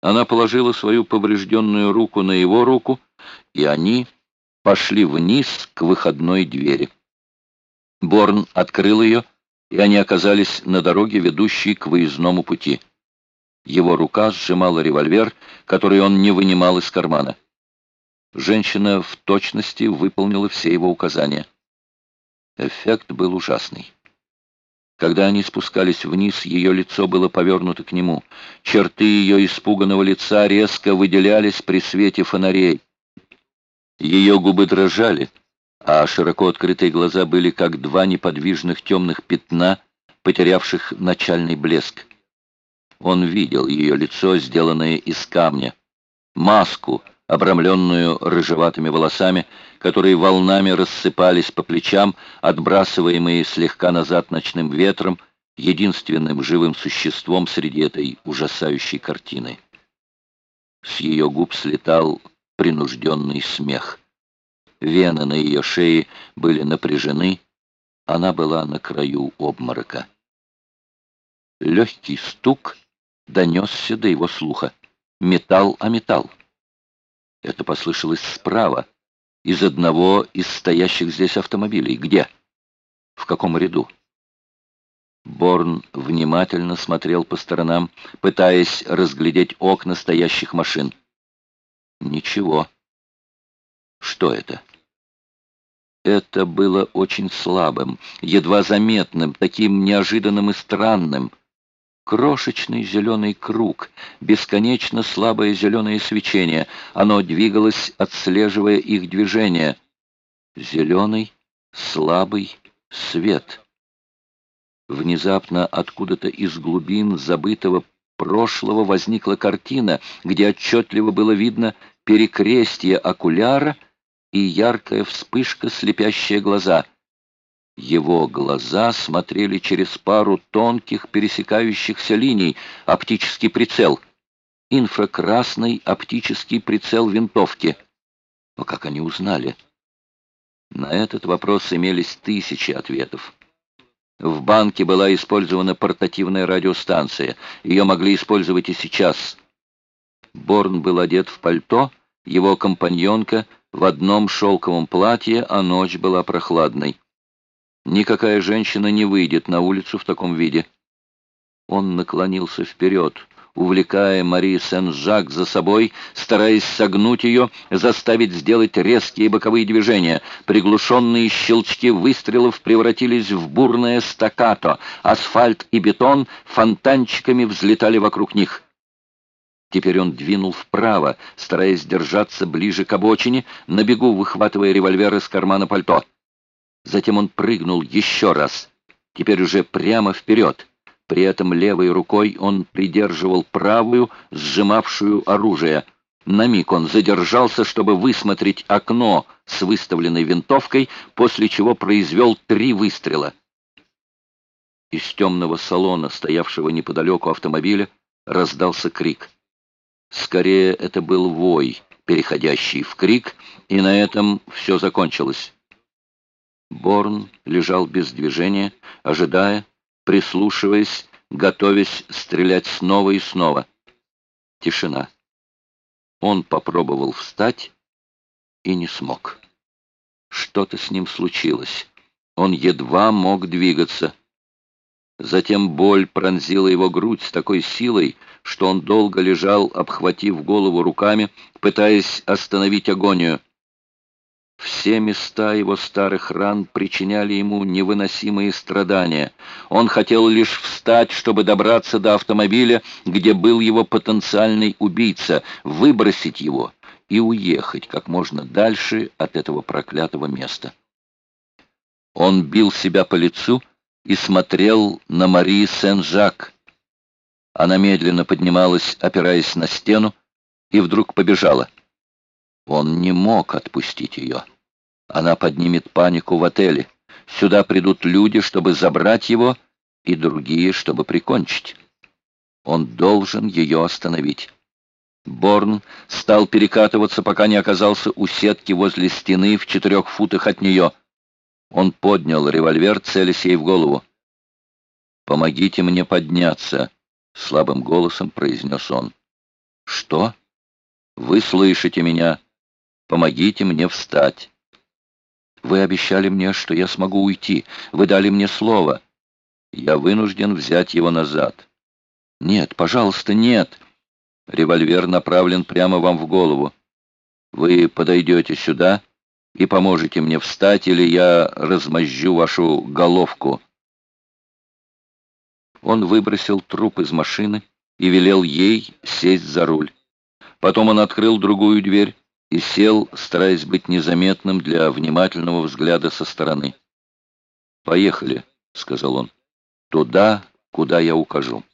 Она положила свою поврежденную руку на его руку, и они пошли вниз к выходной двери. Борн открыл ее, и они оказались на дороге, ведущей к выездному пути. Его рука сжимала револьвер, который он не вынимал из кармана. Женщина в точности выполнила все его указания. Эффект был ужасный. Когда они спускались вниз, ее лицо было повернуто к нему. Черты ее испуганного лица резко выделялись при свете фонарей. Ее губы дрожали, а широко открытые глаза были как два неподвижных темных пятна, потерявших начальный блеск. Он видел ее лицо, сделанное из камня, маску, обрамленную рыжеватыми волосами, которые волнами рассыпались по плечам, отбрасываемые слегка назад ночным ветром, единственным живым существом среди этой ужасающей картины. С ее губ слетал принужденный смех. Вены на ее шее были напряжены, она была на краю обморока. Легкий стук донесся до его слуха. Металл о металл. Это послышалось справа, из одного из стоящих здесь автомобилей. Где? В каком ряду? Борн внимательно смотрел по сторонам, пытаясь разглядеть окна стоящих машин. Ничего. Что это? Это было очень слабым, едва заметным, таким неожиданным и странным — Крошечный зеленый круг, бесконечно слабое зеленое свечение. Оно двигалось, отслеживая их движение. Зеленый, слабый свет. Внезапно откуда-то из глубин забытого прошлого возникла картина, где отчетливо было видно перекрестие окуляра и яркая вспышка, слепящая глаза — его глаза смотрели через пару тонких пересекающихся линий, оптический прицел, инфракрасный оптический прицел винтовки. Но как они узнали? На этот вопрос имелись тысячи ответов. В банке была использована портативная радиостанция. Ее могли использовать и сейчас. Борн был одет в пальто, его компаньонка в одном шелковом платье, а ночь была прохладной. Никакая женщина не выйдет на улицу в таком виде. Он наклонился вперед, увлекая Мари Сен-Жак за собой, стараясь согнуть ее, заставить сделать резкие боковые движения. Приглушенные щелчки выстрелов превратились в бурное стаккато. Асфальт и бетон фонтанчиками взлетали вокруг них. Теперь он двинул вправо, стараясь держаться ближе к обочине, на бегу выхватывая револьвер из кармана пальто. Затем он прыгнул еще раз, теперь уже прямо вперед. При этом левой рукой он придерживал правую, сжимавшую оружие. На миг он задержался, чтобы высмотреть окно с выставленной винтовкой, после чего произвел три выстрела. Из темного салона, стоявшего неподалеку автомобиля, раздался крик. Скорее, это был вой, переходящий в крик, и на этом все закончилось. Борн лежал без движения, ожидая, прислушиваясь, готовясь стрелять снова и снова. Тишина. Он попробовал встать и не смог. Что-то с ним случилось. Он едва мог двигаться. Затем боль пронзила его грудь с такой силой, что он долго лежал, обхватив голову руками, пытаясь остановить агонию. Все места его старых ран причиняли ему невыносимые страдания. Он хотел лишь встать, чтобы добраться до автомобиля, где был его потенциальный убийца, выбросить его и уехать как можно дальше от этого проклятого места. Он бил себя по лицу и смотрел на Мари Сен-Жак. Она медленно поднималась, опираясь на стену, и вдруг побежала. Он не мог отпустить ее. Она поднимет панику в отеле. Сюда придут люди, чтобы забрать его, и другие, чтобы прикончить. Он должен ее остановить. Борн стал перекатываться, пока не оказался у сетки возле стены в четырех футах от нее. Он поднял револьвер, целясь ей в голову. «Помогите мне подняться», — слабым голосом произнес он. Что? Вы слышите меня? Помогите мне встать. Вы обещали мне, что я смогу уйти. Вы дали мне слово. Я вынужден взять его назад. Нет, пожалуйста, нет. Револьвер направлен прямо вам в голову. Вы подойдете сюда и поможете мне встать, или я размозжу вашу головку. Он выбросил труп из машины и велел ей сесть за руль. Потом он открыл другую дверь и сел, стараясь быть незаметным для внимательного взгляда со стороны. «Поехали», — сказал он, — «туда, куда я укажу».